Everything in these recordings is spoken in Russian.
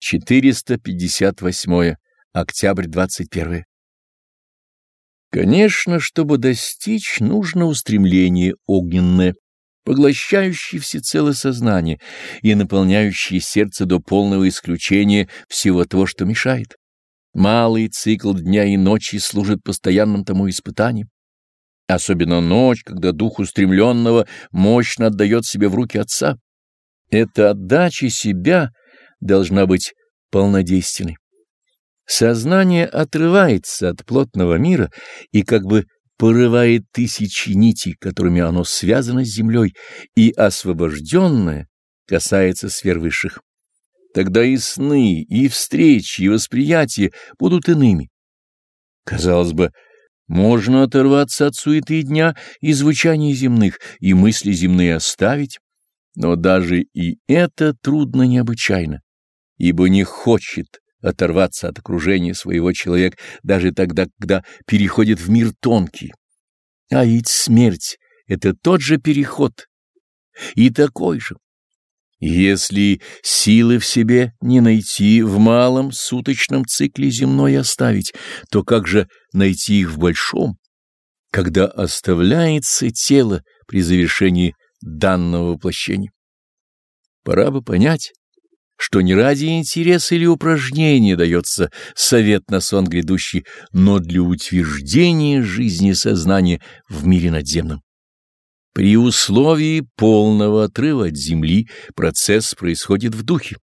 458. Октябрь 21. Конечно, чтобы достичь, нужно устремление огненное, поглощающее всецело сознание и наполняющее сердце до полного исключения всего того, что мешает. Малый цикл дня и ночи служит постоянным тому испытанием. Особенно ночь, когда дух устремленного мощно отдает себе в руки Отца. Эта отдача себя должна быть полнодейственной. Сознание отрывается от плотного мира и как бы порывает тысячи нитей, которыми оно связано с землей, и освобожденное касается сфер. Тогда и сны, и встречи, и восприятия будут иными. Казалось бы, можно оторваться от суеты дня и звучания земных, и мысли земные оставить, но даже и это трудно необычайно, ибо не хочет оторваться от окружения своего человек даже тогда, когда переходит в мир тонкий. А ведь смерть — это тот же переход, и такой же. Если силы в себе не найти, в малом суточном цикле земной оставить, то как же найти их в большом, когда оставляется тело при завершении данного воплощения? Пора бы понять, что не ради интереса или упражнения дается совет на сон грядущий, но для утверждения жизни сознания в мире надземном. При условии полного отрыва от Земли процесс происходит в духе.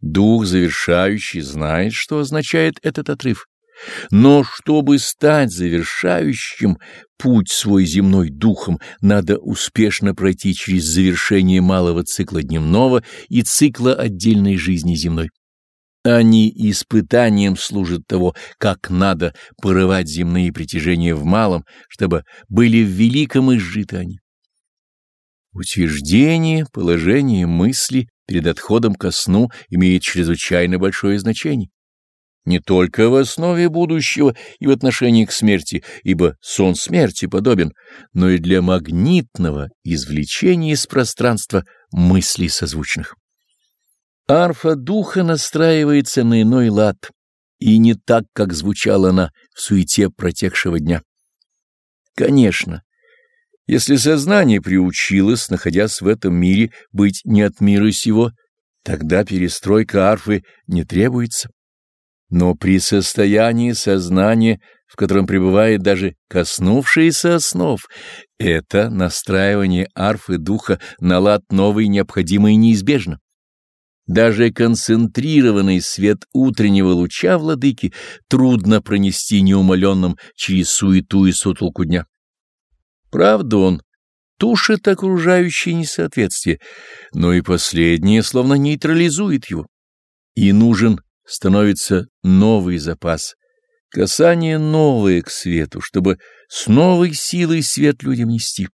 Дух завершающий знает, что означает этот отрыв. Но чтобы стать завершающим путь свой земной духом, надо успешно пройти через завершение малого цикла дневного и цикла отдельной жизни земной. Они испытанием служат того, как надо порывать земные притяжения в малом, чтобы были в великом изжиты они. Утверждение, положение мысли перед отходом ко сну имеет чрезвычайно большое значение не только в основе будущего и в отношении к смерти, ибо сон смерти подобен, но и для магнитного извлечения из пространства мыслей созвучных. Арфа духа настраивается на иной лад, и не так, как звучала она в суете протекшего дня. Конечно, если сознание приучилось, находясь в этом мире, быть не от мира сего, тогда перестройка арфы не требуется. Но при состоянии сознания, в котором пребывает даже коснувшийся основ, это настраивание арфы духа на лад новый необходимо и неизбежно. Даже концентрированный свет утреннего луча владыки трудно пронести неумоленным через суету и сутолку дня. Правда, он тушит окружающее несоответствие, но и последнее словно нейтрализует его. И нужен становится новый запас, касание новое к свету, чтобы с новой силой свет людям нести.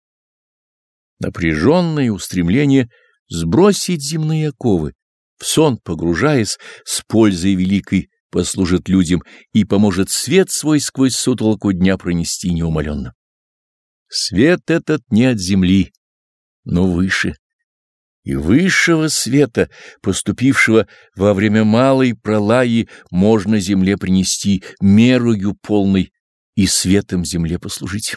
Напряженное устремление сбросить земные оковы, в сон погружаясь, с пользой великой послужит людям и поможет свет свой сквозь сутолоку дня пронести неумоленно. Свет этот не от земли, но выше, и высшего света, поступившего во время малой пролаи, можно земле принести мерою полной и светом земле послужить.